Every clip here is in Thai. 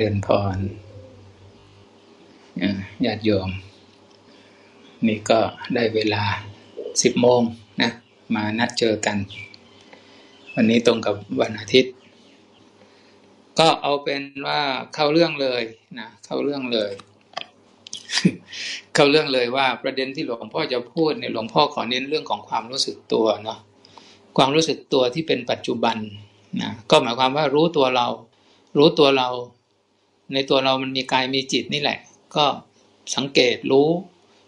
ริญพรญาติโยม นี่ก็ได้เวลาสิบโมงนะ มานัดเจอกัน วันนี้ตรงกับวันอาทิตย์ ก็เอาเป็นว่าเข้าเรื่องเลยนะ เข้าเรื่องเลย เข้าเรื่องเลยว่าประเด็นที่หลวงพ่อจะพูดเนี่ยหลวงพ่อขอเน้นเรื่องของความรู้สึกตัวเนาะความรู้สึกตัวที่เป็นปัจจุบันนะก็หมายความว่ารู้ตัวเรา รู้ตัวเรา ในตัวเรามันมีกายมีจิตนี่แหละ ก็สังเกตรู้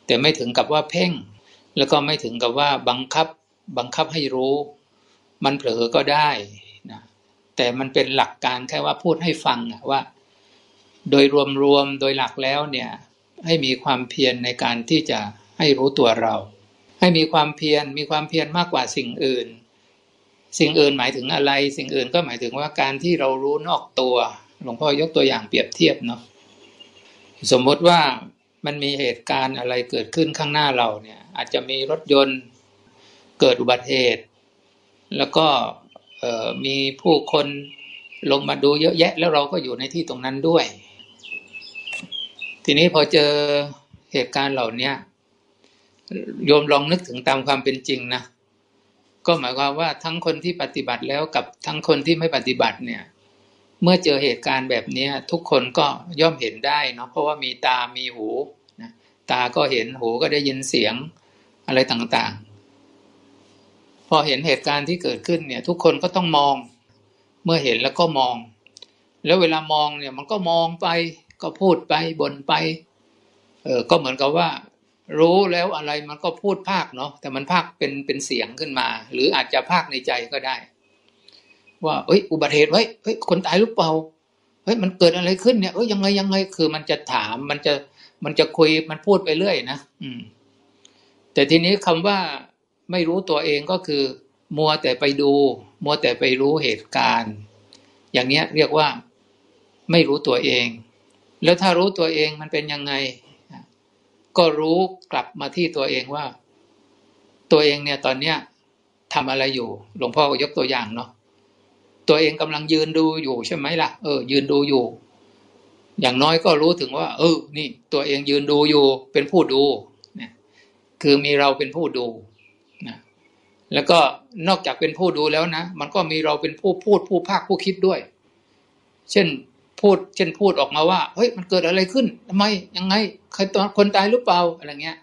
แต่ไม่ถึงกับว่าเพ่ง แล้วก็ไม่ถึงกับว่าบังคับบังคับให้รู้ มันเผลอก็ได้นะแต่มันเป็นหลักการแค่ว่าพูดให้ฟังว่า โดยรวมๆโดยหลักแล้วเนี่ยให้มีความเพียรในการที่จะให้รู้ตัวเรา ให้มีความเพียรมีความเพียรมากกว่าสิ่งอื่น สิ่งอื่นหมายถึงอะไร สิ่งอื่นก็หมายถึงว่าการที่เรารู้นอกตัว หลวงพ่อยกตัวอย่างเปรียบเทียบเนาะสมมติว่ามันมีเหตุการณ์อะไรเกิดขึ้นข้างหน้าเราเนี่ย อาจจะมีรถยนต์เกิดอุบัติเหตุ แล้วก็มีผู้คนลงมาดูเยอะแยะ แล้วเราก็อยู่ในที่ตรงนั้นด้วย ทีนี้พอเจอเหตุการณ์เหล่านี้โยมลองนึกถึงตามความเป็นจริงนะก็หมายความว่าทั้งคนที่ปฏิบัติแล้วกับทั้งคนที่ไม่ปฏิบัติเนี่ย เมื่อเจอเหตุการณ์แบบนี้ทุกคนก็ย่อมเห็นได้เนาะเพราะว่ามีตามีหูนะตาก็เห็นหูก็ได้ยินเสียงอะไรต่างๆ พอเห็นเหตุการณ์ที่เกิดขึ้นเนี่ย ทุกคนก็ต้องมอง เมื่อเห็นแล้วก็มอง แล้วเวลามองเนี่ยมันก็มองไปก็พูดไปบ่นไปเออก็เหมือนกับว่า รู้แล้วอะไรมันก็พูดภาคเนาะแต่มันภาคเป็นเป็นเสียงขึ้นมา หรืออาจจะภาคในใจก็ได้ ว่าเอ้ย อุบัติเหตุไว้เฮ้ยคนตายหรือเปล่าเฮ้ยมันเกิดอะไรขึ้นเนี่ยเอ้ยยังไงยังไง คือมันจะถามมันจะมันจะคุยมันพูดไปเรื่อยนะอืม แต่ทีนี้คำว่าไม่รู้ตัวเองก็คือ มัวแต่ไปดู มัวแต่ไปรู้เหตุการณ์ อย่างเนี้ยเรียกว่าไม่รู้ตัวเอง แล้วถ้ารู้ตัวเองมันเป็นยังไง ก็รู้กลับมาที่ตัวเองว่า ตัวเองเนี่ยตอนเนี้ยทำอะไรอยู่ หลวงพ่อก็ยกตัวอย่างเนาะ ตัวเองกำลังยืนดูอยู่ใช่ไหมล่ะ เออ ยืนดูอยู่ อย่างน้อยก็รู้ถึงว่า เออ นี่ ตัวเองยืนดูอยู่ เป็นผู้ดูเนี่ยคือมีเราเป็นผู้ดูนะแล้วก็นอกจากเป็นผู้ดูแล้วนะ มันก็มีเราเป็นผู้พูดผู้ภาคผู้คิดด้วย เช่นพูด เช่นพูดออกมาว่า เฮ้ย มันเกิดอะไรขึ้นทำไม ยังไง ใครตอนคนตายหรือเปล่า อะไรเงี้ย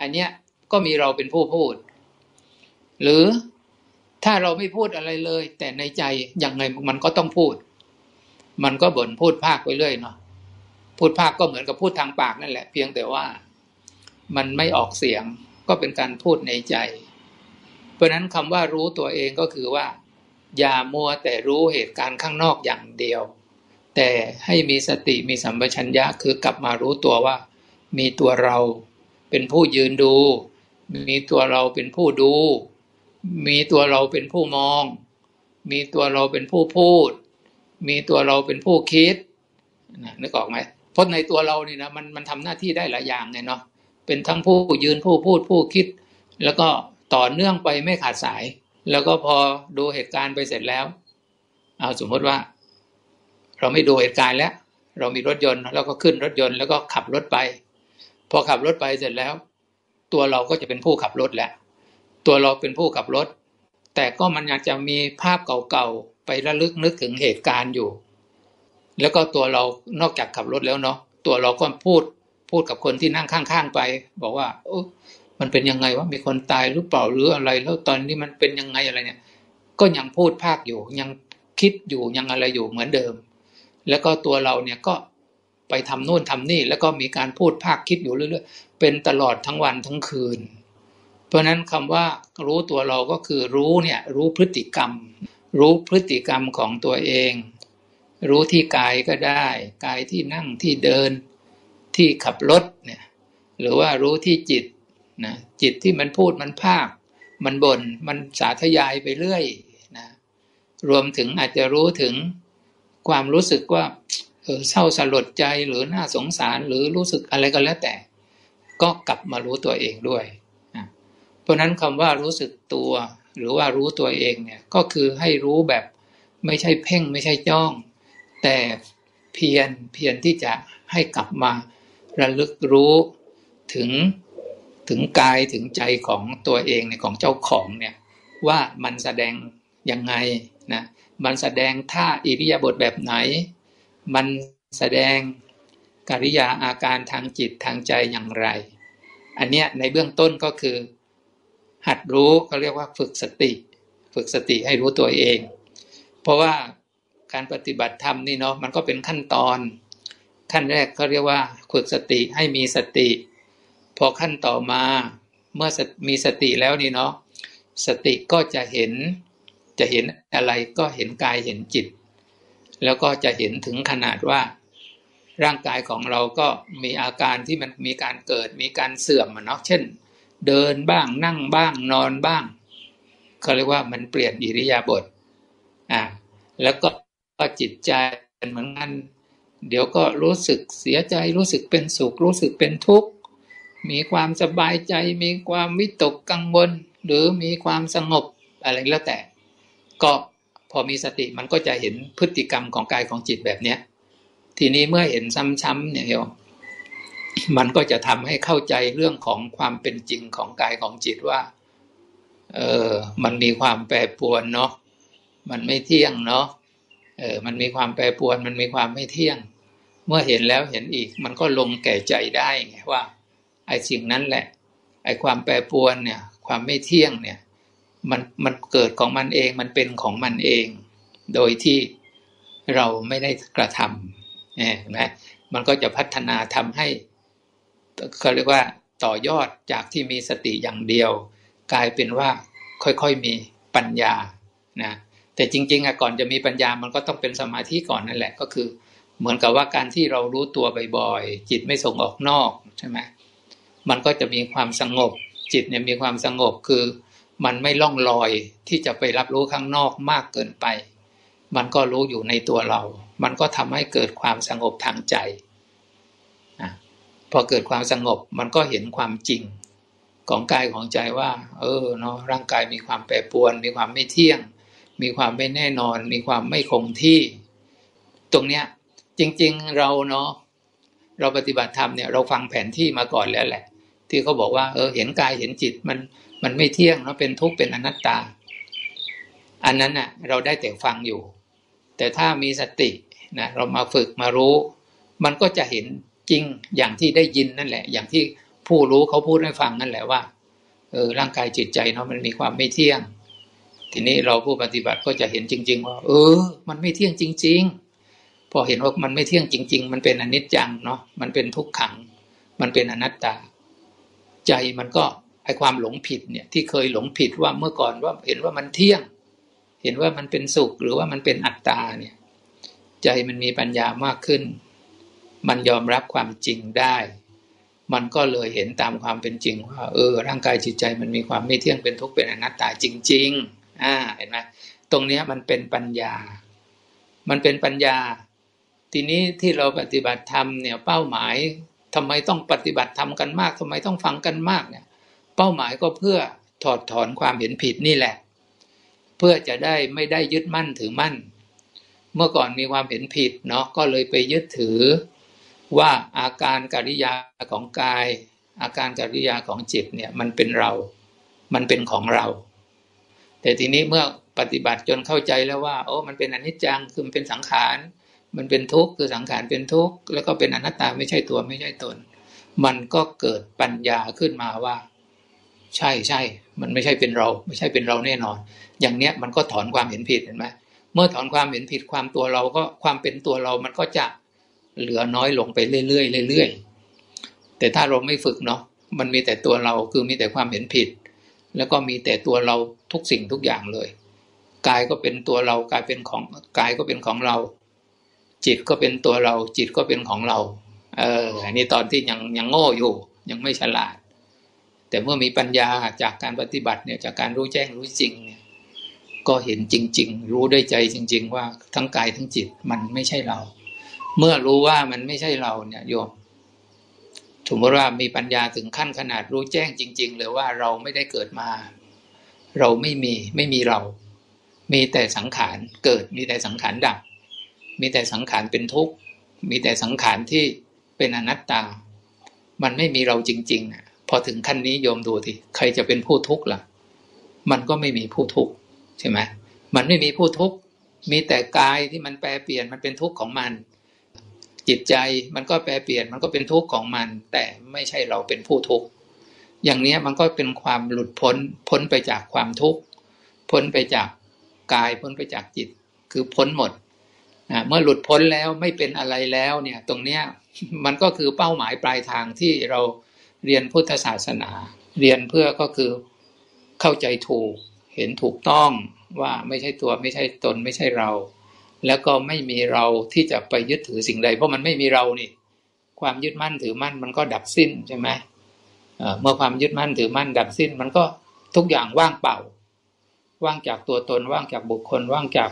อันเนี้ย ก็มีเราเป็นผู้พูด หรือ ถ้าเราไม่พูดอะไรเลย แต่ในใจยังไงมันก็ต้องพูด มันก็บ่นพูดภาคไปเรื่อยเนาะพูดภาคก็เหมือนกับพูดทางปากนั่นแหละ เพียงแต่ว่ามันไม่ออกเสียงก็เป็นการพูดในใจ เพราะนั้นคำว่ารู้ตัวเองก็คือว่า อย่ามัวแต่รู้เหตุการณ์ข้างนอกอย่างเดียว แต่ให้มีสติมีสัมปชัญญะคือกลับมารู้ตัวว่า มีตัวเราเป็นผู้ยืนดู มีตัวเราเป็นผู้ดู มีตัวเราเป็นผู้มอง มีตัวเราเป็นผู้พูด มีตัวเราเป็นผู้คิดนึกออกไหมเพราะในตัวเรานี่นะมันมันทำหน้าที่ได้หลายอย่างเนี่ยเนาะเป็นทั้งผู้ยืนผู้พูดผู้คิด แล้วก็ต่อเนื่องไปไม่ขาดสาย แล้วก็พอดูเหตุการณ์ไปเสร็จแล้ว เอาสมมติว่า เราไม่ดูเหตุการณ์แล้ว เรามีรถยนต์แล้วก็ขึ้นรถยนต์แล้วก็ขับรถไป พอขับรถไปเสร็จแล้ว ตัวเราก็จะเป็นผู้ขับรถแหละ ตัวเราเป็นผู้ขับรถ แต่ก็มันอยากจะมีภาพเก่าๆไประลึกนึกถึงเหตุการณ์อยู่ แล้วก็ตัวเรานอกจากขับรถแล้วเนาะตัวเราก็พูดพูดกับคนที่นั่งข้างๆไป บอกว่าโอ้มันเป็นยังไงว่ามีคนตายหรือเปล่าหรืออะไร แล้วตอนนี้มันเป็นยังไงอะไรเนี่ย ก็ยังพูดภาคอยู่ ยังคิดอยู่ยังอะไรอยู่เหมือนเดิม แล้วก็ตัวเราเนี่ยก็ไปทำโน่นทำนี่ แล้วก็มีการพูดภาคคิดอยู่เรื่อยๆเป็นตลอดทั้งวันทั้งคืน ราะนั้นคำว่ารู้ตัวเราก็คือรู้เนี่ยรู้พฤติกรรม รู้พฤติกรรมของตัวเอง รู้ที่กายก็ได้ กายที่นั่งที่เดินที่ขับรถเนี่ยหรือว่ารู้ที่จิตนะจิตที่มันพูดมันภาค มันบน่นมันสาธยายไปเรื่อยนะรวมถึงอาจจะรู้ถึงความรู้สึกว่าเออเศร้าสลดใจหรือน่าสงสารหรือรู้สึกอะไรก็แล้วแต่ ก็กลับมารู้ตัวเองด้วย เพราะนั้นคำว่ารู้สึกตัว หรือว่ารู้ตัวเองเนี่ยก็คือให้รู้แบบไม่ใช่เพ่งไม่ใช่จ้อง แต่เพียรเพียรที่จะให้กลับมาระลึกรู้ถึงถึงกายถึงใจของตัวเองในของเจ้าของเนี่ยว่ามันแสดงยังไงนะมันแสดงท่าอิริยาบถแบบไหน มันแสดงกิริยาอาการทางจิตทางใจอย่างไร อันเนี้ยในเบื้องต้นก็คือ หัดรู้เขาเรียกว่าฝึกสติ ฝึกสติให้รู้ตัวเอง เพราะว่าการปฏิบัติธรรมนี่เนาะมันก็เป็นขั้นตอน ขั้นแรกเขาเรียกว่าฝึกสติให้มีสติ พอขั้นต่อมาเมื่อมีสติแล้วนี่เนาะสติก็จะเห็นจะเห็นอะไรก็เห็นกายเห็นจิต แล้วก็จะเห็นถึงขนาดว่า ร่างกายของเราก็มีอาการที่มันมีการเกิดมีการเสื่อมเนาะเช่น เดินบ้างนั่งบ้างนอนบ้างเขาเรียกว่ามันเปลี่ยนอิริยาบถอ่าแล้วก็ก็จิตใจเหมือนกันเดี๋ยวก็รู้สึกเสียใจรู้สึกเป็นสุข รู้สึกเป็นทุกข์ มีความสบายใจ มีความวิตกกังวล หรือมีความสงบอะไรแล้วแต่ ก็พอมีสติมันก็จะเห็นพฤติกรรมของกายของจิตแบบเนี้ย ทีนี้เมื่อเห็นซ้ำๆเนี่ยโยม มันก็จะทำให้เข้าใจเรื่องของความเป็นจริงของกายของจิตว่า เออ มันมีความแปรปรวนเนาะ มันไม่เที่ยงเนาะ เออ มันมีความแปรปรวน มันมีความไม่เที่ยง เมื่อเห็นแล้วเห็นอีก มันก็ลงแก่ใจได้ไงว่า ไอ้สิ่งนั้นแหละ ไอ้ความแปรปรวนเนี่ย ความไม่เที่ยงเนี่ย มัน มันเกิดของมันเอง มันเป็นของมันเอง โดยที่เราไม่ได้กระทำเห็นไหมมันก็จะพัฒนาทำให้ เขาเรียกว่าต่อยอดจากที่มีสติอย่างเดียว กลายเป็นว่าค่อยๆมีปัญญานะแต่จริงๆอะก่อนจะมีปัญญามันก็ต้องเป็นสมาธิก่อนนั่นแหละก็คือ เหมือนกับว่าการที่เรารู้ตัวบ่อยๆจิตไม่ส่งออกนอกใช่ไหมมันก็จะมีความสงบ จิตเนี่ยมีความสงบคือ มันไม่ล่องลอยที่จะไปรับรู้ข้างนอกมากเกินไป มันก็รู้อยู่ในตัวเรา มันก็ทำให้เกิดความสงบทางใจ พอเกิดความสงบมันก็เห็นความจริงของกายของใจว่า เออเนาะร่างกายมีความแปรปรวน มีความไม่เที่ยง มีความไม่แน่นอน มีความไม่คงที่ ตรงเนี้ยจริง ๆเราเนาะเราปฏิบัติธรรมเนี่ยเราฟังแผนที่มาก่อนแล้วแหละ ที่เขาบอกว่าเออเห็นกายเห็นจิตมันมันไม่เที่ยงเนาะเป็นทุกข์เป็นอนัตตา อันนั้นน่ะเราได้แต่ฟังอยู่ แต่ถ้ามีสตินะเรามาฝึกมารู้ มันก็จะเห็น จริงอย่างที่ได้ยินนั่นแหละ อย่างที่ผู้รู้เขาพูดให้ฟังนั่นแหละว่าเออร่างกายจิตใจเนาะมันมีความไม่เที่ยง ทีนี้เราผู้ปฏิบัติก็จะเห็นจริง ๆ ว่า เออ มันไม่เที่ยงจริง ๆ พอเห็นว่ามันไม่เที่ยงจริง ๆ มันเป็นอนิจจังเนาะมันเป็นทุกขัง มันเป็นอนัตตา ใจมันก็ไอความหลงผิดเนี่ยที่เคยหลงผิดว่าเมื่อก่อนว่าเห็นว่ามันเที่ยง เห็นว่ามันเป็นสุขหรือว่ามันเป็นอัตตาเนี่ย ใจมันมีปัญญามากขึ้น มันยอมรับความจริงได้ มันก็เลยเห็นตามความเป็นจริงว่าเออ ร่างกายจิตใจมันมีความไม่เที่ยงเป็นทุกข์เป็นอนัตตาจริง ๆ อ่า เห็นไหมตรงนี้มันเป็นปัญญา มันเป็นปัญญา ทีนี้ที่เราปฏิบัติธรรมเนี่ยเป้าหมายทำไมต้องปฏิบัติธรรมกันมากทำไมต้องฟังกันมากเนี่ย เป้าหมายก็เพื่อถอดถอนความเห็นผิดนี่แหละ เพื่อจะได้ไม่ได้ยึดมั่นถือมั่น เมื่อก่อนมีความเห็นผิดเนาะก็เลยไปยึดถือ ว่าอาการกิริยาของกาย อาการกิริยาของจิตเนี่ยมันเป็นเรา มันเป็นของเรา แต่ทีนี้เมื่อปฏิบัติจนเข้าใจแล้วว่า โอ้มันเป็นอนิจจังคือมันเป็นสังขาร มันเป็นทุกข์คือสังขารเป็นทุกข์แล้วก็เป็นอนัตตาไม่ใช่ตัวไม่ใช่ตน มันก็เกิดปัญญาขึ้นมาว่า ใช่ใช่มันไม่ใช่เป็นเรา ไม่ใช่เป็นเราแน่นอน อย่างเนี้ยมันก็ถอนความเห็นผิดเห็นไหมเมื่อถอนความเห็นผิดความตัวเราก็ความเป็นตัวเรามันก็จะ เหลือน้อยลงไปเรื่อยๆเรื่อยๆแต่ถ้าเราไม่ฝึกเนาะมันมีแต่ตัวเราคือมีแต่ความเห็นผิด แล้วก็มีแต่ตัวเราทุกสิ่งทุกอย่างเลยกายก็เป็นตัวเรากายเป็นของกายก็เป็นของเรา จิตก็เป็นตัวเรา จิตก็เป็นของเรา เอออันนี้ตอนที่ยังยังโง่อยู่ ยังไม่ฉลาด แต่เมื่อมีปัญญาจากการปฏิบัติเนี่ยจากการรู้แจ้งรู้จริงเนี่ยก็เห็นจริง ๆ รู้ด้วยใจจริง ๆ ว่าทั้งกายทั้งจิตมันไม่ใช่เรา เมื่อรู้ว่ามันไม่ใช่เราเนี่ยโยมสมมติว่ามีปัญญาถึงขั้นขนาดรู้แจ้งจริง ๆ เลยว่าเราไม่ได้เกิดมา เราไม่มีไม่มีเรา มีแต่สังขารเกิด มีแต่สังขารดับ มีแต่สังขารเป็นทุกข์ มีแต่สังขารที่เป็นอนัตตา มันไม่มีเราจริงๆอะ พอถึงขั้นนี้โยมดูทีใครจะเป็นผู้ทุกข์ล่ะ มันก็ไม่มีผู้ทุกข์ใช่ไหมมันไม่มีผู้ทุกข์ มีแต่กายที่มันแปรเปลี่ยนมันเป็นทุกข์ของมัน จิตใจมันก็แปรเปลี่ยนมันก็เป็นทุกข์ของมัน แต่ไม่ใช่เราเป็นผู้ทุกข์อย่างนี้มันก็เป็นความหลุดพ้นพ้นไปจากความทุกข์พ้นไปจากกายพ้นไปจากจิต คือพ้นหมดเมื่อหลุดพ้นแล้วไม่เป็นอะไรแล้วเนี่ยตรงเนี้ยมันก็คือเป้าหมายปลายทางที่เราเรียนพุทธศาสนา เรียนเพื่อก็คือเข้าใจถูกเห็นถูกต้องว่าไม่ใช่ตัวไม่ใช่ตนไม่ใช่เรา แล้วก็ไม่มีเราที่จะไปยึดถือสิ่งใด เพราะมันไม่มีเรานี่ ความยึดมั่นถือมั่นมันก็ดับสิ้นใช่ไหมเมื่อความยึดมั่นถือมั่นดับสิ้น มันก็ทุกอย่างว่างเปล่า ว่างจากตัวตนว่างจากบุคคลว่างจาก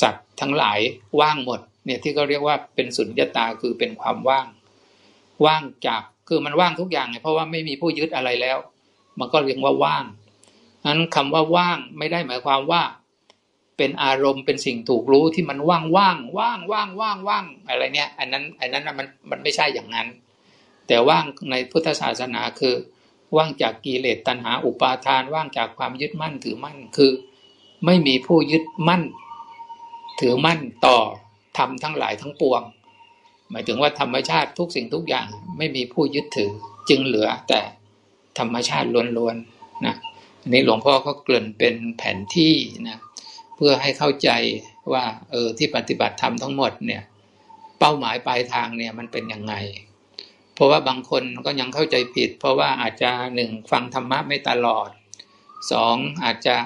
สัตว์ทั้งหลายว่างหมด เนี่ยที่เขาเรียกว่าเป็นสุญญตาคือเป็นความว่าง ว่างจากคือมันว่างทุกอย่างเนี่ยเพราะว่าไม่มีผู้ยึดอะไรแล้ว มันก็เรียกว่าว่างนั้นคำว่าว่างไม่ได้หมายความว่า เป็นอารมณ์เป็นสิ่งถูกรู้ที่มันว่างว่างว่างว่างว่างว่างอะไรเนี่ย อันนั้นอันนั้นมันมันไม่ใช่อย่างนั้น แต่ว่างในพุทธศาสนาคือ ว่างจากกิเลสตัณหาอุปาทาน ว่างจากความยึดมั่นถือมั่นคือ ไม่มีผู้ยึดมั่น ถือมั่นต่อทำทั้งหลายทั้งปวง หมายถึงว่าธรรมชาติทุกสิ่งทุกอย่างไม่มีผู้ยึดถือจึงเหลือแต่ธรรมชาติล้วนๆนะอันนี้หลวงพ่อก็เกริ่นเป็นแผนที่นะ พื่อให้เข้าใจว่า เออที่ปฏิบัติธรรมทั้งหมดเนี่ย เป้าหมายปลายทางเนี่ยมันเป็นยังไง เพราะว่าบางคนก็ยังเข้าใจผิด เพราะว่าอาจจะหนึ่งฟังธรรมะไม่ตลอดสองอาจจะ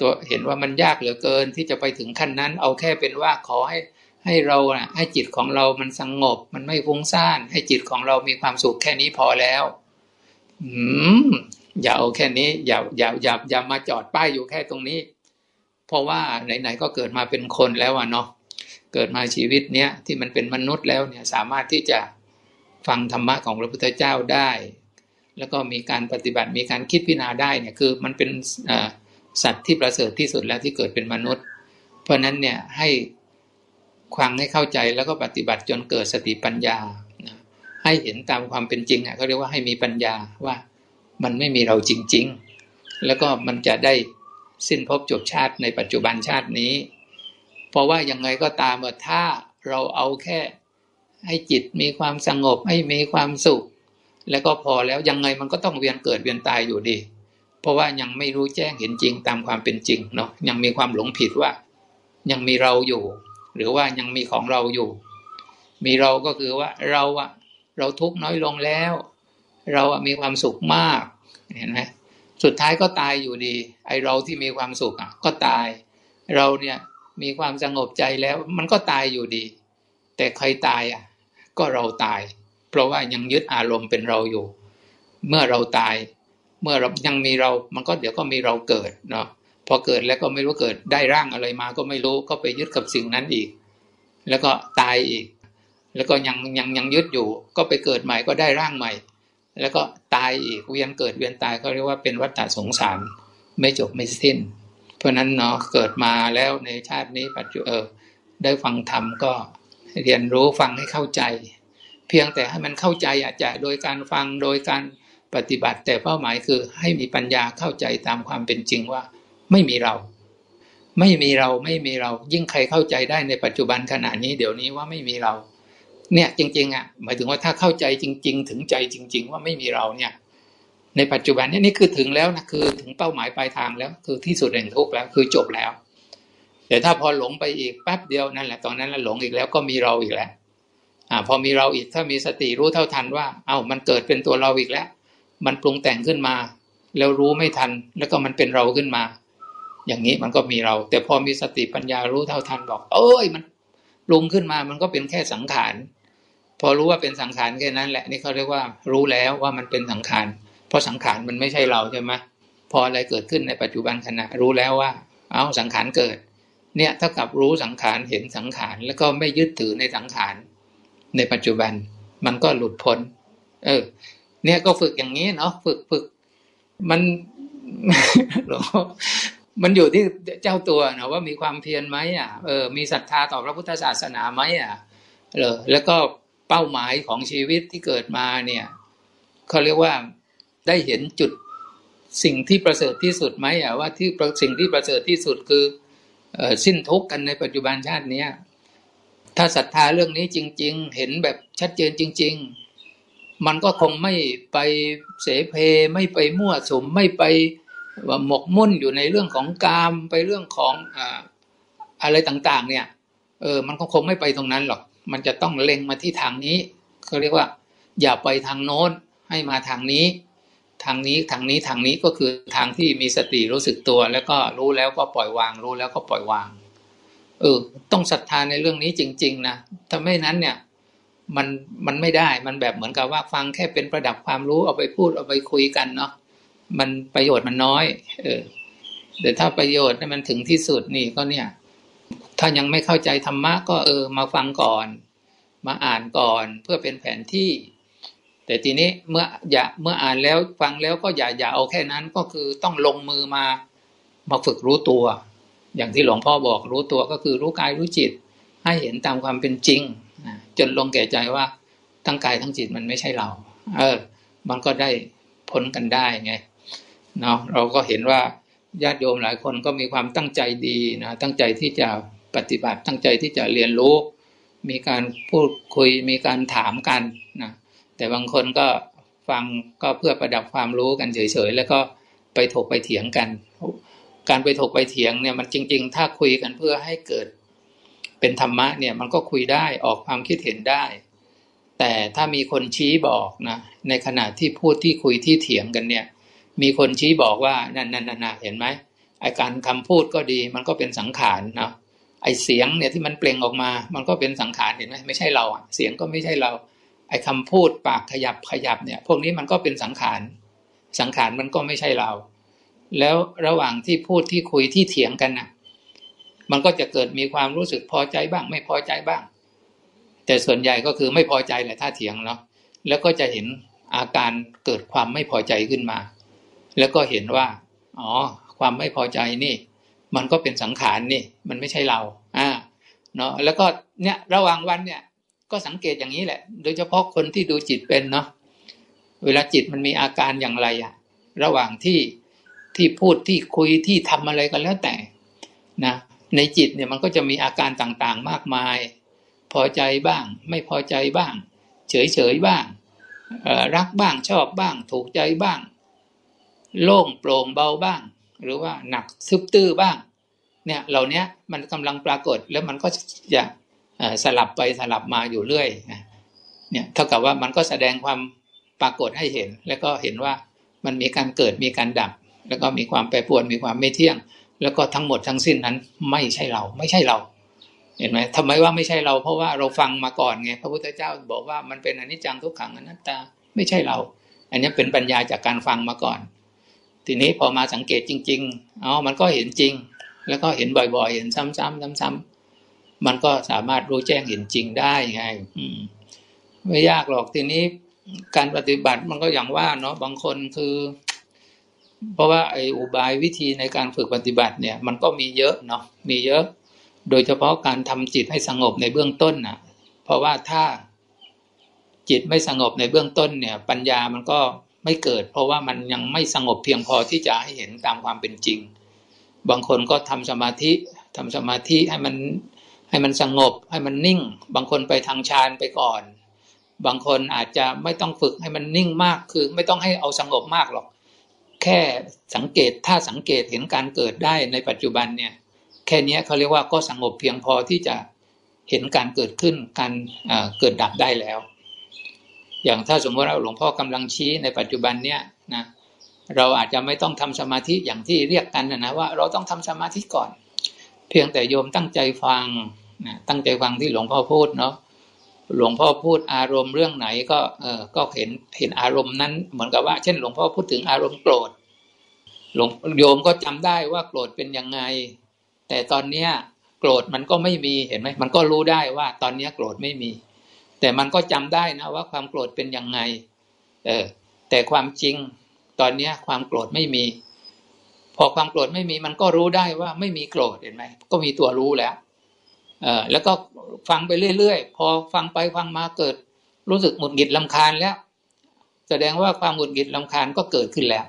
ตัวเห็นว่ามันยากเหลือเกินที่จะไปถึงขั้นนั้น เอาแค่เป็นว่าขอให้ให้เรานะให้จิตของเรามันสงบ มันไม่ฟุ้งซ่าน ให้จิตของเรามีความสุขแค่นี้พอแล้วอืมอย่าเอาแค่นี้ อย่าอย่าอย่าอย่ามาจอดป้ายอยู่แค่ตรงนี้ เพราะว่าไหนๆก็เกิดมาเป็นคนแล้วอะเนาะเกิดมาชีวิตเนี้ยที่มันเป็นมนุษย์แล้วเนี่ยสามารถที่จะฟังธรรมะของพระพุทธเจ้าได้ แล้วก็มีการปฏิบัติมีการคิดพิจารณาได้เนี่ยคือมันเป็นสัตว์ที่ประเสริฐที่สุดแล้วที่เกิดเป็นมนุษย์ เพราะนั้นเนี่ยให้ความให้เข้าใจแล้วก็ปฏิบัติจนเกิดสติปัญญาให้เห็นตามความเป็นจริงอะเขาเรียกว่าให้มีปัญญาว่ามันไม่มีเราจริง ๆ แล้วก็มันจะได้ สิ้นภพจบชาติในปัจจุบันชาตินี้ เพราะว่ายังไงก็ตามเมื่อถ้าเราเอาแค่ ให้จิตมีความสงบให้มีความสุข แล้วก็พอแล้วยังไงมันก็ต้องเวียนเกิดเวียนตายอยู่ดี เพราะว่ายังไม่รู้แจ้งเห็นจริงตามความเป็นจริงเนาะยังมีความหลงผิดว่า ยังมีเราอยู่ หรือว่ายังมีของเราอยู่ มีเราก็คือว่าเราอะเราทุกข์น้อยลงแล้ว เราอะมีความสุขมากเห็นไหม สุดท้ายก็ตายอยู่ดี ไอเราที่มีความสุขอะ ก็ตาย เราเนี่ยมีความสงบใจแล้ว มันก็ตายอยู่ดี แต่ใครตายอะ ก็เราตาย เพราะว่ายังยึดอารมณ์เป็นเราอยู่ เมื่อเราตาย เมื่อเรายังมีเรา มันก็เดี๋ยวก็มีเราเกิดเนาะพอเกิดแล้วก็ไม่รู้เกิดได้ร่างอะไรมา ก็ไม่รู้ก็ไปยึดกับสิ่งนั้นอีก แล้วก็ตายอีก แล้วก็ยังยังยังยึดอยู่ ก็ไปเกิดใหม่ก็ได้ร่างใหม่ แล้วก็ตายอีกเวียนเกิดเวียนตายเขาเรียกว่าเป็นวัฏฏะสงสารไม่จบไม่สิ้น เพราะนั้นเนาะเกิดมาแล้วในชาตินี้ปัจจุเออได้ฟังธรรมก็เรียนรู้ฟังให้เข้าใจ เพียงแต่ให้มันเข้าใจอาจจะโดยการฟังโดยการปฏิบัติ แต่เป้าหมายคือให้มีปัญญาเข้าใจตามความเป็นจริงว่า ไม่มีเรา ไม่มีเราไม่มีเรา ยิ่งใครเข้าใจได้ในปัจจุบันขณะนี้เดี๋ยวนี้ว่าไม่มีเรา เนี่ยจริงๆอะหมายถึงว่าถ้าเข้าใจจริง ๆ ถึงใจจริง ๆ ว่าไม่มีเราเนี่ย ในปัจจุบันนี้นี่คือถึงแล้วนะคือถึงเป้าหมายปลายทางแล้ว คือที่สุดแห่งทุกข์แล้วคือจบแล้ว แต่ถ้าพอหลงไปอีกแป๊บเดียวนั่นแหละตอนนั้นหลงอีกแล้วก็มีเราอีกแล้วอ่าพอมีเราอีกถ้ามีสติรู้เท่าทันว่า เอ้ามันเกิดเป็นตัวเราอีกแล้ว มันปรุงแต่งขึ้นมา แล้วรู้ไม่ทัน แล้วก็มันเป็นเราขึ้นมา อย่างนี้มันก็มีเรา แต่พอมีสติปัญญารู้เท่าทันบอก เอ้ยมันปรุงขึ้นมามันก็เป็นแค่สังขาร พอรู้ว่าเป็นสังขารแค่นั้นแหละนี่เขาเรียกว่ารู้แล้วว่ามันเป็นสังขาร เพราะสังขารมันไม่ใช่เราใช่ไหมพออะไรเกิดขึ้นในปัจจุบันขณะรู้แล้วว่า เอาสังขารเกิด เนี่ยถ้ากับรู้สังขารเห็นสังขารแล้วก็ไม่ยึดถือในสังขาร ในปัจจุบันมันก็หลุดพ้น เออ เนี่ยก็ฝึกอย่างนี้เนาะฝึกฝึกมันมันอยู่ที่เจ้าตัวนะว่ามีความเพียรไหมอะเออมีศรัทธาต่อพระพุทธศาสนาไหมอะเออแล้วก็ เป้าหมายของชีวิตที่เกิดมาเนี่ยเขาเรียกว่าได้เห็นจุดสิ่งที่ประเสริฐที่สุดไหมอะว่าที่สิ่งที่ประเสริฐที่สุดคือสิ้นทุกข์กันในปัจจุบันชาตินี้ถ้าศรัทธาเรื่องนี้จริง ๆ เห็นแบบชัดเจนจริง ๆ มันก็คงไม่ไปเสเพไม่ไปมั่วสมไม่ไปหมกมุ่นอยู่ในเรื่องของกามไปเรื่องของอะไรต่าง ๆ เนี่ยเออมันก็คงไม่ไปตรงนั้นหรอก มันจะต้องเล็งมาที่ทางนี้เขาเรียกว่า อย่าไปทางโน้นให้มาทางนี้ ทางนี้ทางนี้ทางนี้ก็คือทางที่มีสติรู้สึกตัว แล้วก็รู้แล้วก็ปล่อยวาง รู้แล้วก็ปล่อยวาง เออ ต้องศรัทธาในเรื่องนี้จริง ๆ นะถ้าไม่นั้นเนี่ย มันมันไม่ได้มันแบบเหมือนกับว่าฟังแค่เป็นประดับความรู้เอาไปพูดเอาไปคุยกันเนาะมันประโยชน์มันน้อย เออแต่ถ้าประโยชน์มันถึงที่สุดนี่ก็เนี่ย ถ้ายังไม่เข้าใจธรรมะก็เออมาฟังก่อน มาอ่านก่อนเพื่อเป็นแผนที่ แต่ทีนี้เมื่ออย่าเมื่ออ่านแล้วฟังแล้วก็อย่าอย่าเอาแค่นั้นก็คือต้องลงมือมามาฝึกรู้ตัว อย่างที่หลวงพ่อบอกรู้ตัวก็คือรู้กายรู้จิต ให้เห็นตามความเป็นจริงจนลงแก่ใจว่าทั้งกายทั้งจิตมันไม่ใช่เรา เออ มันก็ได้พ้นกันได้ไงเนาะเราก็เห็นว่าญาติโยมหลายคนก็มีความตั้งใจดีนะตั้งใจที่จะ ปฏิบัติตั้งใจที่จะเรียนรู้ มีการพูดคุยมีการถามกันนะแต่บางคนก็ฟังก็เพื่อประดับความรู้กันเฉยๆแล้วก็ไปถกไปเถียงกัน การไปถกไปเถียงเนี่ยมันจริง ๆ ถ้าคุยกันเพื่อให้เกิดเป็นธรรมะเนี่ยมันก็คุยได้ออกความคิดเห็นได้ แต่ถ้ามีคนชี้บอกนะในขณะที่พูดที่คุยที่เถียงกันเนี่ย มีคนชี้บอกว่านั่นนั่นนั่นเห็นไหมไอการคำพูดก็ดีมันก็เป็นสังขารเนาะ ไอเสียงเนี่ยที่มันเปล่งออกมา มันก็เป็นสังขารเห็นไหมไม่ใช่เราเสียงก็ไม่ใช่เรา ไอคำพูดปากขยับขยับเนี่ย พวกนี้มันก็เป็นสังขาร สังขารมันก็ไม่ใช่เรา แล้วระหว่างที่พูดที่คุยที่เถียงกันนะ่ะ มันก็จะเกิดมีความรู้สึกพอใจบ้าง ไม่พอใจบ้าง แต่ส่วนใหญ่ก็คือไม่พอใจแหละถ้าเถียงเนาะแล้วก็จะเห็นอาการเกิดความไม่พอใจขึ้นมา แล้วก็เห็นว่า อ๋อ ความไม่พอใจนี่ มันก็เป็นสังขารนี่ มันไม่ใช่เรา อ่า เนาะแล้วก็เนี่ยระหว่างวันเนี่ย ก็สังเกตอย่างนี้แหละ โดยเฉพาะคนที่ดูจิตเป็นเนาะเวลาจิตมันมีอาการอย่างไรอะระหว่างที่ที่พูดที่คุยที่ทำอะไรกันแล้วแต่นะในจิตเนี่ยมันก็จะมีอาการต่างๆมากมาย พอใจบ้าง ไม่พอใจบ้าง เฉยๆบ้างรักบ้างชอบบ้าง ถูกใจบ้าง โล่งโปร่งเบาบ้าง หรือว่าหนักซึบตื้อบ้าง เนี่ยเหล่านี้มันกำลังปรากฏแล้วมันก็จะสลับไปสลับมาอยู่เรื่อยเนี่ยเท่ากับว่ามันก็แสดงความปรากฏให้เห็น แล้วก็เห็นว่ามันมีการเกิดมีการดับ แล้วก็มีความแปรปรวนมีความไม่เที่ยง แล้วก็ทั้งหมดทั้งสิ้นนั้นไม่ใช่เราไม่ใช่เรา เห็นไหมทำไมว่าไม่ใช่เรา เพราะว่าเราฟังมาก่อนไงพระพุทธเจ้าบอกว่ามันเป็นอนิจจังทุกขังอนัตตาไม่ใช่เรา อันนี้เป็นปัญญาจากการฟังมาก่อน ทีนี้พอมาสังเกตจริงๆอ๋อมันก็เห็นจริง แล้วก็เห็นบ่อยๆ เห็นซ้ำๆซ้ำๆมันก็สามารถรู้แจ้งเห็นจริงได้ไงอืมไม่ยากหรอกทีนี้การปฏิบัติมันก็อย่างว่าเนาะบางคนคือ เพราะว่าไอ้อุบายวิธีในการฝึกปฏิบัติเนี่ย มันก็มีเยอะเนาะมีเยอะ โดยเฉพาะการทำจิตให้สงบในเบื้องต้นน่ะ เพราะว่าถ้าจิตไม่สงบในเบื้องต้นเนี่ย ปัญญามันก็ ไม่เกิด เพราะว่ามันยังไม่สงบเพียงพอที่จะให้เห็นตามความเป็นจริง บางคนก็ทำสมาธิทำสมาธิให้มันให้มันสงบให้มันนิ่ง บางคนไปทางฌานไปก่อน บางคนอาจจะไม่ต้องฝึกให้มันนิ่งมากคือ ไม่ต้องให้เอาสงบมากหรอก แค่สังเกตถ้าสังเกตเห็นการเกิดได้ในปัจจุบันเนี่ยแค่นี้เขาเรียกว่าก็สงบเพียงพอที่จะเห็นการเกิดขึ้นการเกิดดับได้แล้ว อย่างถ้าสมมติเราหลวงพ่อกำลังชี้ในปัจจุบันเนี่ยนะเราอาจจะไม่ต้องทำสมาธิอย่างที่เรียกกันนะนะว่าเราต้องทำสมาธิก่อน เพียงแต่โยมตั้งใจฟังนะตั้งใจฟังที่หลวงพ่อพูดเนาะหลวงพ่อพูดอารมณ์เรื่องไหนก็เออก็เห็นเห็นอารมณ์นั้น เหมือนกับว่า เช่น หลวงพ่อพูดถึงอารมณ์โกรธหลวงโยมก็จำได้ว่าโกรธเป็นยังไง แต่ตอนเนี้ยโกรธมันก็ไม่มีเห็นไหมมันก็รู้ได้ว่าตอนเนี้ยโกรธไม่มี แต่มันก็จำได้นะว่าความโกรธเป็นยังไง เออ แต่ความจริง ตอนนี้ความโกรธไม่มี พอความโกรธไม่มีมันก็รู้ได้ว่าไม่มีโกรธเห็นไหมก็มีตัวรู้แล้ว เออแล้วก็ฟังไปเรื่อยๆพอฟังไปฟังมาเกิด รู้สึกหงุดหงิดลำคาญแล้ว แสดงว่าความหงุดหงิดลำคาญก็เกิดขึ้นแล้ว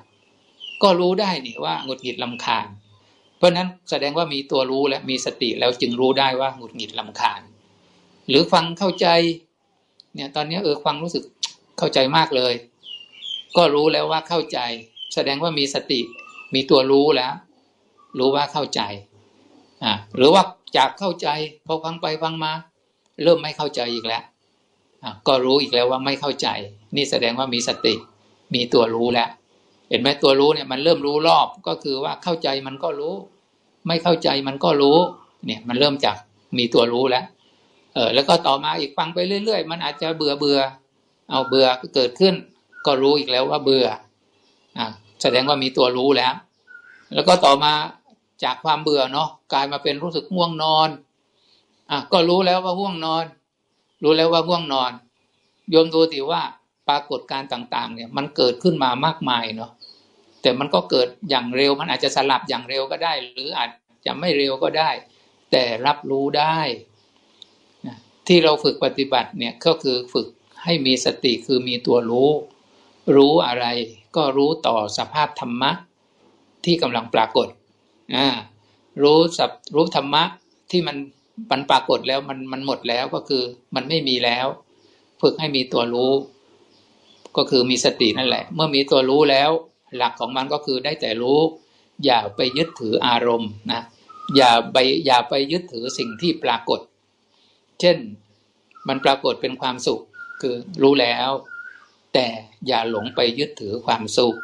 ก็รู้ได้นี่ว่าหงุดหงิดลำคาญ เพราะนั้นแสดงว่ามีตัวรู้และมีสติแล้วจึงรู้ได้ว่าหงุดหงิดลำคาญ หรือฟังเข้าใจ เนี่ยตอนนี้เออฟังรู้สึกเข้าใจมากเลย ก็รู้แล้วว่าเข้าใจ แสดงว่ามีสติ มีตัวรู้แล้ว รู้ว่าเข้าใจอ่าหรือว่าจากเข้าใจพอฟังไปฟังมา เริ่มไม่เข้าใจอีกแล้วอ่าก็รู้อีกแล้วว่าไม่เข้าใจ นี่แสดงว่ามีสติ มีตัวรู้แล้วเห็นไหมตัวรู้เนี่ยมันเริ่มรู้รอบก็คือว่าเข้าใจมันก็รู้ ไม่เข้าใจมันก็รู้ เนี่ยมันเริ่มจากมีตัวรู้แล้ว เออแล้วก็ต่อมาอีกฟังไปเรื่อย ๆ มันอาจจะเบื่อเบื่อเอาเบื่อก็เกิดขึ้น ก็รู้อีกแล้วว่าเบื่ออ่าแสดงว่ามีตัวรู้แล้ว แล้วก็ต่อมาจากความเบื่อเนาะกลายมาเป็นรู้สึกง่วงนอนอะก็รู้แล้วว่าง่วงนอน รู้แล้วว่าง่วงนอนโยมดูสิว่าปรากฏการต่างๆ เนี่ย มันเกิดขึ้นมามากมายเนาะแต่มันก็เกิดอย่างเร็ว มันอาจจะสลับอย่างเร็วก็ได้ หรืออาจจะไม่เร็วก็ได้ แต่รับรู้ได้ ที่เราฝึกปฏิบัติเนี่ยก็คือฝึกให้มีสติคือมีตัวรู้ รู้อะไรก็รู้ต่อสภาพธรรมะที่กำลังปรากฏอ่ารู้สับรู้ธรรมะที่มันมันปรากฏแล้วมันมันหมดแล้วก็คือมันไม่มีแล้ว ฝึกให้มีตัวรู้ ก็คือมีสตินั่นแหละ เมื่อมีตัวรู้แล้ว หลักของมันก็คือได้แต่รู้ อย่าไปยึดถืออารมณ์นะอย่าไปอย่าไปยึดถือสิ่งที่ปรากฏ เช่น มันปรากฏเป็นความสุขคือรู้แล้ว แต่อย่าหลงไปยึดถือความสุข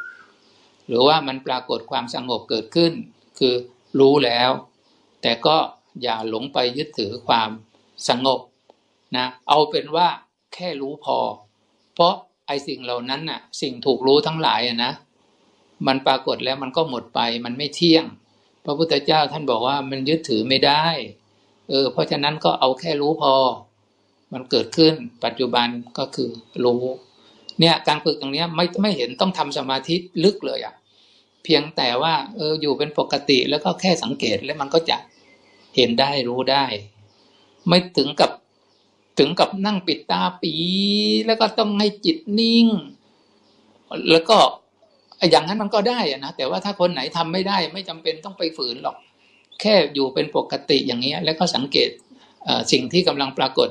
หรือว่ามันปรากฏความสงบเกิดขึ้น คือรู้แล้ว แต่ก็อย่าหลงไปยึดถือความสงบนะเอาเป็นว่าแค่รู้พอ เพราะไอสิ่งเหล่านั้นน่ะ สิ่งถูกรู้ทั้งหลายอะนะมันปรากฏแล้วมันก็หมดไปมันไม่เที่ยง พระพุทธเจ้าท่านบอกว่ามันยึดถือไม่ได้ เออ เพราะฉะนั้นก็เอาแค่รู้พอ มันเกิดขึ้นปัจจุบันก็คือรู้ เนี่ยการฝึกตรงนี้ไม่ไม่เห็นต้องทำสมาธิลึกเลยอะ่ะ เพียงแต่ว่าเอออยู่เป็นปกติแล้วก็แค่สังเกตแล้วมันก็จะเห็นได้รู้ได้ ไม่ถึงกับถึงกับนั่งปิดตาปีแล้วก็ต้องให้จิตนิ่ง แล้วก็อย่างนั้นมันก็ได้นะแต่ว่าถ้าคนไหนทำไม่ได้ ไม่จำเป็นต้องไปฝืนหรอก แค่อยู่เป็นปกติอย่างนี้แล้วก็สังเกตสิ่งที่กำลังปรากฏ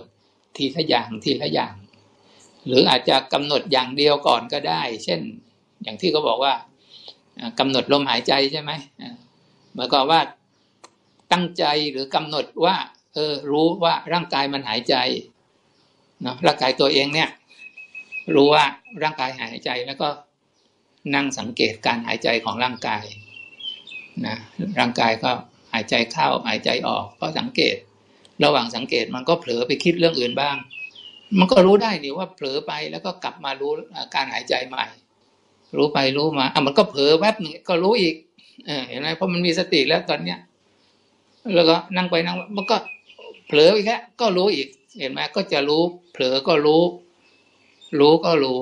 ทีละอย่างทีละอย่าง หรืออาจจะกำหนดอย่างเดียวก่อนก็ได้ เช่นอย่างที่เขาบอกว่ากำหนดลมหายใจใช่ไหมหมายความว่าตั้งใจหรือกำหนดว่าเออรู้ว่าร่างกายมันหายใจเนาะร่างกายตัวเองเนี่ย รู้ว่าร่างกายหายใจแล้วก็นั่งสังเกตการหายใจของร่างกายนะร่างกายก็ หายใจเข้าหายใจออกก็สังเกต ระหว่างสังเกตมันก็เผลอไปคิดเรื่องอื่นบ้าง มันก็รู้ได้นี่ว่าเผลอไปแล้วก็กลับมารู้การหายใจใหม่ รู้ไปรู้มาอะมันก็เผลอแวบหนึ่งก็รู้อีกเออเห็นไหมเพราะมันมีสติแล้วตอนเนี้ยแล้วก็นั่งไปนั่งมันก็เผลออีกแค่ก็รู้อีก เห็นไหมก็จะรู้ เผลอก็รู้ รู้ก็รู้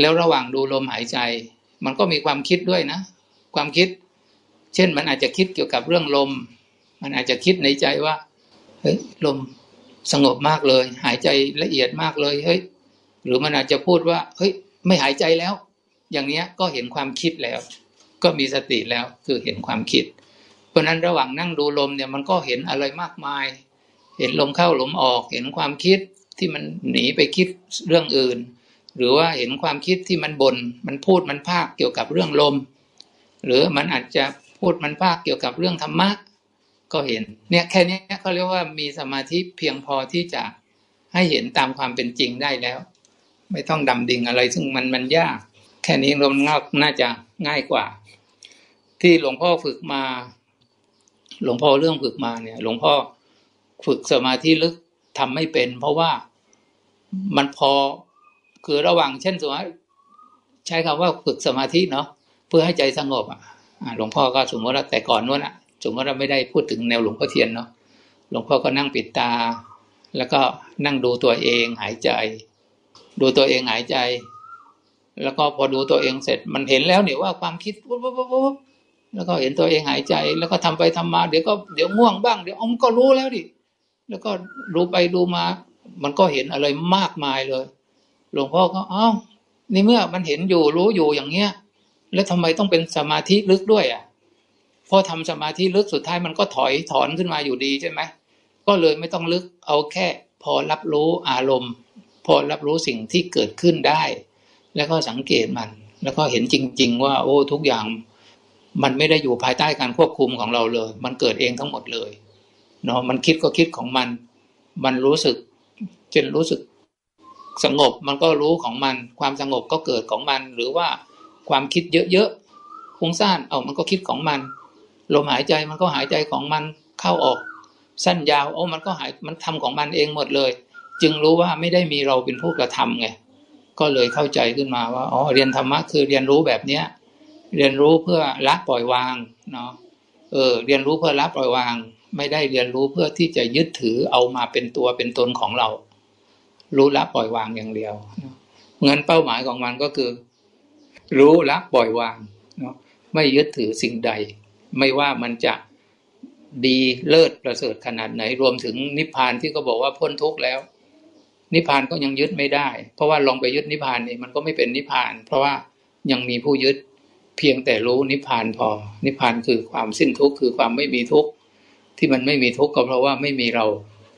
แล้วระหว่างดูลมหายใจ มันก็มีความคิดด้วยนะ ความคิด เช่นมันอาจจะคิดเกี่ยวกับเรื่องลม มันอาจจะคิดในใจว่าเฮ้ยลมสงบมากเลย หายใจละเอียดมากเลยเฮ้ยหรือมันอาจจะพูดว่าเฮ้ยไม่หายใจแล้ว อย่างเนี้ยก็เห็นความคิดแล้ว ก็มีสติแล้วคือเห็นความคิด เพราะนั้นระหว่างนั่งดูลมเนี่ยมันก็เห็นอะไรมากมาย เห็นลมเข้าลมออก เห็นความคิดที่มันหนีไปคิดเรื่องอื่น หรือว่าเห็นความคิดที่มันบน่นมันพูดมันภาคเกี่ยวกับเรื่องลม หรือมันอาจจะ พูดมันภาคเกี่ยวกับเรื่องธรรมะก็เห็น เนี่ยแค่นี้เขาเรียกว่ามีสมาธิเพียงพอที่จะให้เห็นตามความเป็นจริงได้แล้ว ไม่ต้องดำดิ่งอะไรซึ่งมันมันยาก แค่นี้ลมงอกน่าจะง่ายกว่า ที่หลวงพ่อฝึกมา หลวงพ่อเรื่องฝึกมาเนี่ย หลวงพ่อฝึกสมาธิลึกทำไม่เป็น เพราะว่ามันพอคือระหว่างเช่นสมมติใช้คำว่าฝึกสมาธิเนาะเพื่อให้ใจสงบอะ หลวงพ่อก็สมมติว่าแต่ก่อนนู้นอะสมมติเราไม่ได้พูดถึงแนวหลวงพ่อเทียนเนาะหลวงพ่อก็นั่งปิดตา แล้วก็นั่งดูตัวเองหายใจ ดูตัวเองหายใจ แล้วก็พอดูตัวเองเสร็จ มันเห็นแล้วเนี่ยว่าความคิดวุบวุบวุบแล้วก็เห็นตัวเองหายใจ แล้วก็ทำไปทำมา เดี๋ยวก็เดี๋ยวง่วงบ้างเดี๋ยวอมก็รู้แล้วดิแล้วก็ดูไปดูมา มันก็เห็นอะไรมากมายเลย หลวงพ่อก็อ้าวนี่เมื่อมันเห็นอยู่รู้อยู่อย่างเงี้ย แล้วทำไมต้องเป็นสมาธิลึกด้วยอะพอทำสมาธิลึกสุดท้ายมันก็ถอยถอนขึ้นมาอยู่ดีใช่ไหมก็เลยไม่ต้องลึกเอาแค่ พอรับรู้อารมณ์ พอรับรู้สิ่งที่เกิดขึ้นได้ แล้วก็สังเกตมัน แล้วก็เห็นจริง ๆ ว่า โอ้ทุกอย่างมันไม่ได้อยู่ภายใต้การควบคุมของเราเลย มันเกิดเองทั้งหมดเลยเนาะมันคิดก็คิดของมัน มันรู้สึกจนรู้สึกสงบมันก็รู้ของมัน ความสงบก็เกิดของมัน หรือว่า ความคิดเยอะๆฟุ้งซ่านเอามันก็คิดของมัน ลมหายใจมันก็หายใจของมันเข้าออก สั้นยาวโอ้มันก็หายมันทำของมันเองหมดเลย จึงรู้ว่าไม่ได้มีเราเป็นผู้กระทำไงก็เลยเข้าใจขึ้นมาว่าอ๋อเรียนธรรมะคือเรียนรู้แบบเนี้ยเรียนรู้เพื่อละปล่อยวางเนาะเออเรียนรู้เพื่อละปล่อยวาง ไม่ได้เรียนรู้เพื่อที่จะยึดถือเอามาเป็นตัวเป็นตนของเรา รู้ละปล่อยวางอย่างเดียวเงินเป้าหมายของมันก็คือ รู้ละปล่อยวางเนาะไม่ยึดถือสิ่งใด ไม่ว่ามันจะดีเลิศประเสริฐขนาดไหน รวมถึงนิพพานที่ก็บอกว่าพ้นทุกข์แล้ว นิพพานก็ยังยึดไม่ได้ เพราะว่าลองไปยึดนิพพานนี่มันก็ไม่เป็นนิพพาน เพราะว่ายังมีผู้ยึดเพียงแต่รู้นิพพานพอ นิพพานคือความสิ้นทุกข์คือความไม่มีทุกข์ที่มันไม่มีทุกข์ก็เพราะว่าไม่มีเรา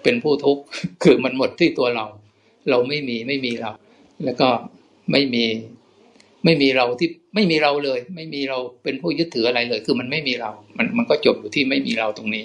เป็นผู้ทุกข์คือมันหมดที่ตัวเรา เราไม่มีไม่มีเรา แล้วก็ไม่มี ไม่มีเราที่ไม่มีเราเลย ไม่มีเราเป็นผู้ยึดถืออะไรเลย คือมันไม่มีเรา มันมันก็จบอยู่ที่ไม่มีเราตรงนี้